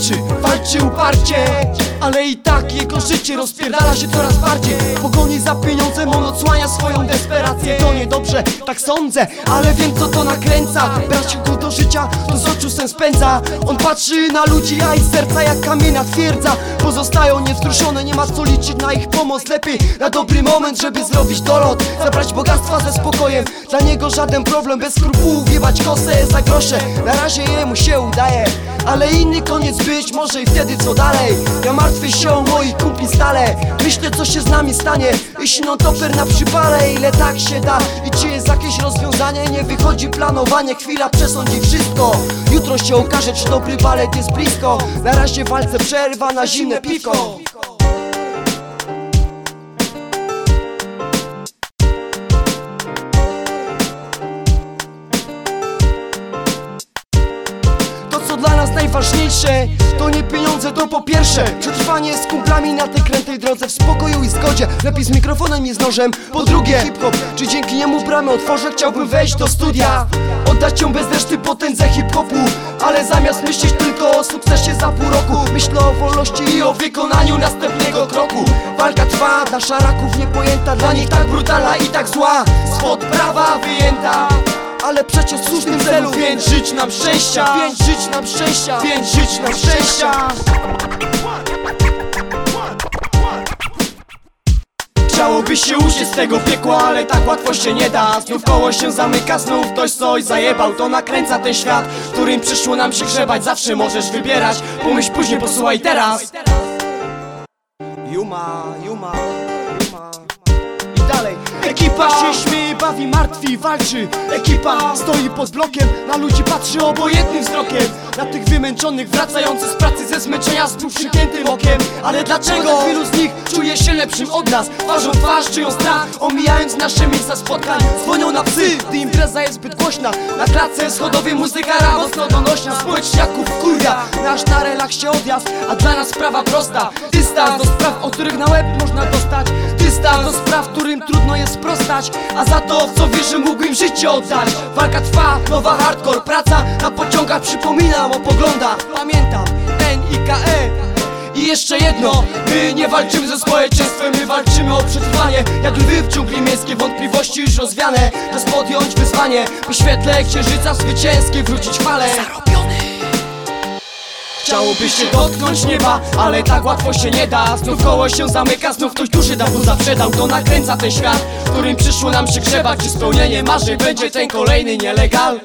walczy, walczy uparcie Ale i tak jego życie rozpierdala się coraz bardziej. Pogoni za pieniądzem on odsłania swoją desperację. To niedobrze, tak sądzę, ale wiem co to nakręca. Brać go do życia, to z oczu sen spędza. On patrzy na ludzi, a ich serca jak kamienia twierdza. Pozostają niewzruszone, nie ma co liczyć na ich pomoc. Lepiej na dobry moment, żeby zrobić dolot. Zabrać bogactwa ze spokojem. Dla niego żaden problem, bez skrupułów Jebać kosę za grosze. Na razie jemu się udaje ale inny koniec być może i wtedy co dalej. Ja martwię się o moich stale. Myślę co się z nami stanie Jeśli non toper na przypale Ile tak się da i czy jest jakieś rozwiązanie? Nie wychodzi planowanie, chwila przesądzi wszystko. Jutro się okaże czy dobry balet jest blisko. Na razie walce przerwa na zimne piwko najważniejsze To nie pieniądze, to po pierwsze Przetrwanie z kumplami na tej krętej drodze W spokoju i zgodzie. Lepiej z mikrofonem i z nożem Po drugie hip-hop. Czy dzięki niemu bramę otworzę Chciałbym wejść do studia? Oddać ją bez reszty potędze hip-hopu. Ale zamiast myśleć tylko o sukcesie za pół roku Myślę o wolności i o wykonaniu następnego kroku. Walka trwa dla szaraków niepojęta Dla nich tak brutalna i tak zła. Spod prawa wyjęta ale przecież w słusznym celu Więc żyć nam szczęścia. Więc żyć nam szczęścia. Więc żyć nam szczęścia. Chciałoby się uciec z tego piekła, ale tak łatwo się nie da. Znów koło się zamyka, znów ktoś coś zajebał. To nakręca ten świat, w którym przyszło nam się grzebać. Zawsze możesz wybierać, pomyśl później, posłuchaj teraz. Juma, Juma, Juma. I dalej. Ekipa się śmieje, bawi, martwi, walczy. Ekipa stoi pod blokiem, na ludzi patrzy obojętnym wzrokiem. Na tych wymęczonych, wracających z pracy ze zmęczenia z przypiętym okiem. Ale dlaczego wielu z nich czuje się lepszym od nas? Twarzą twarz czują strach, omijając nasze miejsca spotkań. Dzwonią na psy, gdy impreza jest zbyt głośna. Na klatce schodowej muzyka radosno donośna. Społeczniaków kurwa, nasz na relaksie odjazd A dla nas sprawa prosta. Dystans do spraw, o których na łeb można dostać. Dystans do spraw, którym trudno jest sprostać A za to, w co wierzę, mógłbym życie oddać. Walka trwa, nowa hardcore praca. Na pociągach przypominam o poglądach. Pamiętam, N-I-K-E i jeszcze jedno, my nie walczymy ze społeczeństwem, my walczymy o przetrwanie. Jak lwy w dżungli miejskie, wątpliwości już rozwiane. Czas podjąć wyzwanie, by świetle księżyca zwycięskie wrócić chwale Chciałoby się dotknąć nieba, ale tak łatwo się nie da Znów koło się zamyka, znów ktoś duży dawno zaprzedał To nakręca ten świat, którym przyszło nam się grzebać Czy spełnienie marzeń będzie ten kolejny nielegal?